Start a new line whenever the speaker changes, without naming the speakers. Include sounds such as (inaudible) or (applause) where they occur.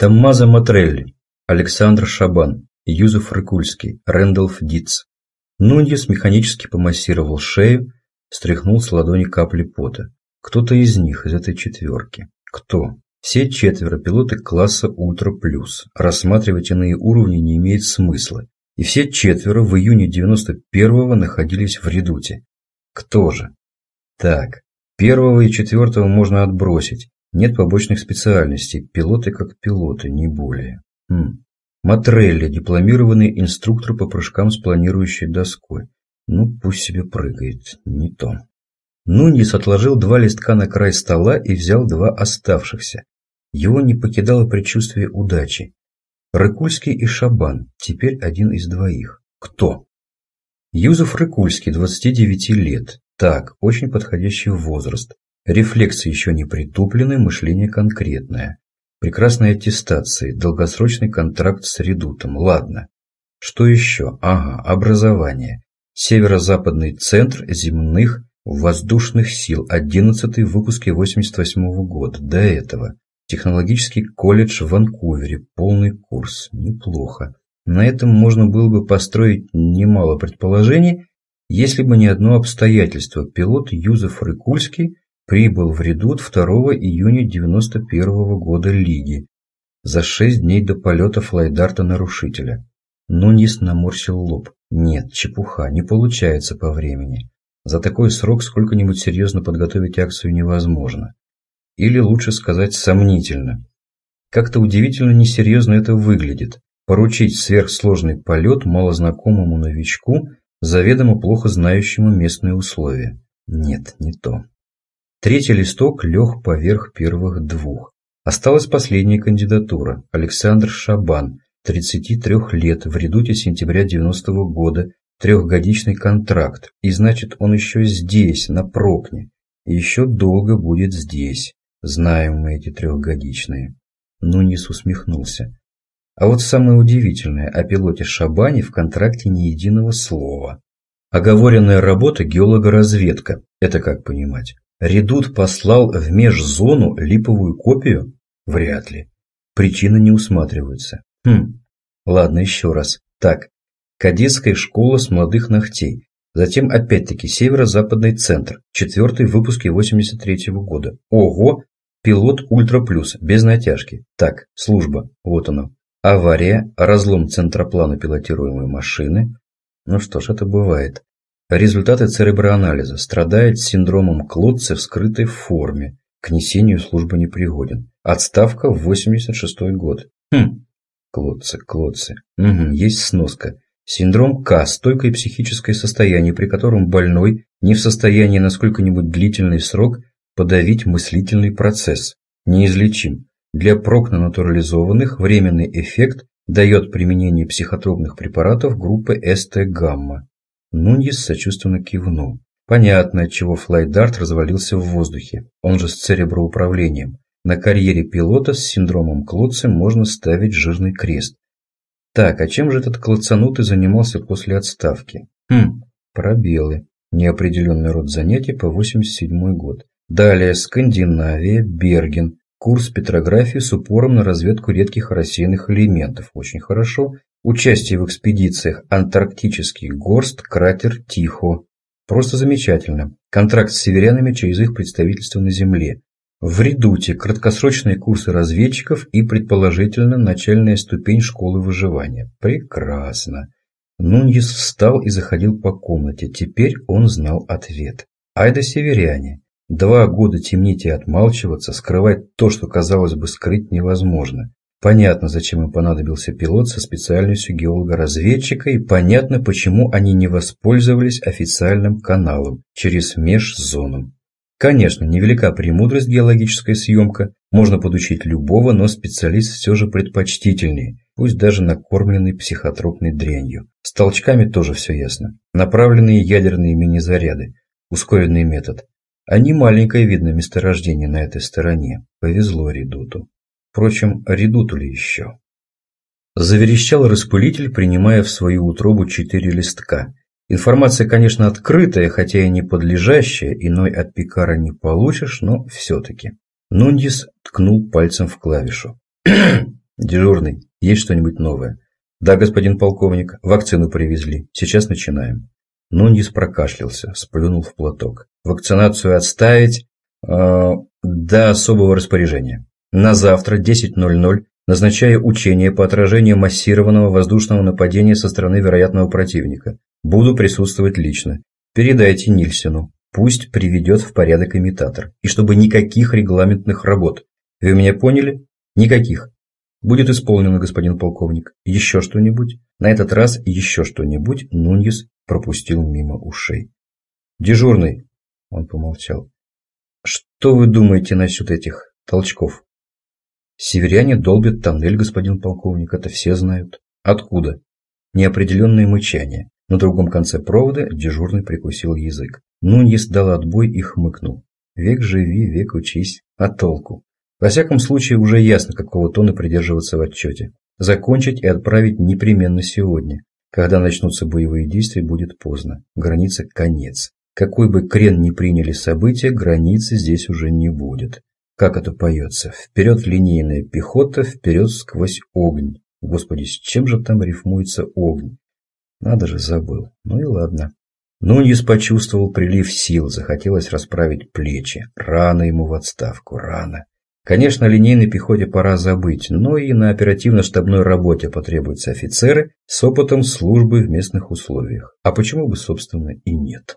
Таммазо Матрелли, Александр Шабан, Юзеф Рыкульский, Рэндалф Диц. Нуньес механически помассировал шею, стряхнул с ладони капли пота. Кто-то из них, из этой четверки. Кто? Все четверо пилоты класса Ультра Плюс. Рассматривать иные уровни не имеет смысла. И все четверо в июне 91-го находились в редуте. Кто же? Так, первого и четвертого можно отбросить. Нет побочных специальностей. Пилоты как пилоты, не более. Хм. Матрелли, дипломированный инструктор по прыжкам с планирующей доской. Ну, пусть себе прыгает. Не то. Нуньес отложил два листка на край стола и взял два оставшихся. Его не покидало предчувствие удачи. Рыкульский и Шабан, теперь один из двоих. Кто? Юзеф Рыкульский, 29 лет. Так, очень подходящий возраст. Рефлексы еще не притуплены, мышление конкретное. Прекрасная аттестация, долгосрочный контракт с редутом. Ладно. Что еще? Ага, образование. Северо-западный центр земных воздушных сил, 11 в выпуске 88 -го года. До этого. Технологический колледж в Ванкувере, полный курс. Неплохо. На этом можно было бы построить немало предположений, если бы не одно обстоятельство. Пилот Юзеф Рыкульский прибыл в редут 2 июня 91 -го года Лиги за шесть дней до полета флайдарта-нарушителя. Нуньес наморщил лоб. Нет, чепуха, не получается по времени. За такой срок сколько-нибудь серьезно подготовить акцию невозможно. Или лучше сказать сомнительно. Как-то удивительно несерьезно это выглядит. Поручить сверхсложный полет малознакомому новичку, заведомо плохо знающему местные условия. Нет, не то. Третий листок лег поверх первых двух. Осталась последняя кандидатура. Александр Шабан, 33 лет, в редуте сентября 90 -го года, трехгодичный контракт, и значит он еще здесь, на Прокне, и еще долго будет здесь. Знаем мы эти трехгодичные. Нунис усмехнулся. А вот самое удивительное, о пилоте Шабане в контракте ни единого слова. Оговоренная работа геолога-разведка. Это как понимать? Редут послал в межзону липовую копию? Вряд ли. Причины не усматриваются. Хм, ладно, еще раз. Так, Кадетская школа с молодых ногтей. Затем опять-таки северо-западный центр, четвертый в выпуске 83 -го года. Ого! Пилот Ультра Плюс, без натяжки. Так, служба, вот оно. Авария, разлом центроплана пилотируемой машины. Ну что ж, это бывает. Результаты цереброанализа. Страдает синдромом Клотца в скрытой форме. К несению службы не пригоден. Отставка в 86 год. Хм, Клотцы, Клотцы. Угу, есть сноска. Синдром К – стойкое психическое состояние, при котором больной не в состоянии на сколько-нибудь длительный срок подавить мыслительный процесс. Неизлечим. Для прокнонатурализованных временный эффект дает применение психотропных препаратов группы СТ-гамма. Нуньес сочувственно кивнул. Понятно, отчего флайдарт развалился в воздухе, он же с цереброуправлением. На карьере пилота с синдромом Клотца можно ставить жирный крест. Так, а чем же этот клацанутый занимался после отставки? Хм, пробелы. Неопределенный род занятий по 87 год. Далее Скандинавия, Берген. Курс петрографии с упором на разведку редких рассеянных элементов. Очень хорошо. Участие в экспедициях Антарктический горст, кратер Тихо. Просто замечательно. Контракт с северянами через их представительство на Земле. В редуте краткосрочные курсы разведчиков и, предположительно, начальная ступень школы выживания. Прекрасно. Нуньес встал и заходил по комнате. Теперь он знал ответ. Айда северяне. Два года темнить и отмалчиваться, скрывать то, что, казалось бы, скрыть невозможно. Понятно, зачем им понадобился пилот со специальностью геолога-разведчика, и понятно, почему они не воспользовались официальным каналом через межзону. Конечно, невелика премудрость геологическая съемка, можно подучить любого, но специалист все же предпочтительнее, пусть даже накормленный психотропной дрянью. С толчками тоже все ясно. Направленные ядерные мини-заряды, ускоренный метод. Не маленькое видно месторождение на этой стороне. Повезло редуту. Впрочем, редуту ли еще? Заверещал распылитель, принимая в свою утробу четыре листка. Информация, конечно, открытая, хотя и не подлежащая, иной от Пикара не получишь, но все-таки. Нундис ткнул пальцем в клавишу. (clears throat) Дежурный, есть что-нибудь новое? Да, господин полковник, вакцину привезли. Сейчас начинаем. Нуньес прокашлялся, сплюнул в платок. Вакцинацию отставить э, до особого распоряжения. На завтра 10.00 назначаю учение по отражению массированного воздушного нападения со стороны вероятного противника. Буду присутствовать лично. Передайте Нильсену. Пусть приведет в порядок имитатор. И чтобы никаких регламентных работ. Вы меня поняли? Никаких. Будет исполнено, господин полковник. Еще что-нибудь? На этот раз еще что-нибудь Нуньес пропустил мимо ушей. Дежурный, он помолчал. Что вы думаете насчет этих толчков? Северяне долбят тоннель, господин полковник, это все знают. Откуда? Неопределенное мычание. На другом конце провода дежурный прикусил язык. Нуньес дал отбой и хмыкнул. Век живи, век учись. А толку? Во всяком случае, уже ясно, какого тона придерживаться в отчете. Закончить и отправить непременно сегодня. Когда начнутся боевые действия, будет поздно. Граница – конец. Какой бы крен ни приняли события, границы здесь уже не будет. Как это поется? Вперед линейная пехота, вперед сквозь огонь. Господи, с чем же там рифмуется огонь? Надо же, забыл. Ну и ладно. Нуньес почувствовал прилив сил, захотелось расправить плечи. Рано ему в отставку, рано. Конечно, линейной пехоте пора забыть, но и на оперативно-штабной работе потребуются офицеры с опытом службы в местных условиях. А почему бы, собственно, и нет?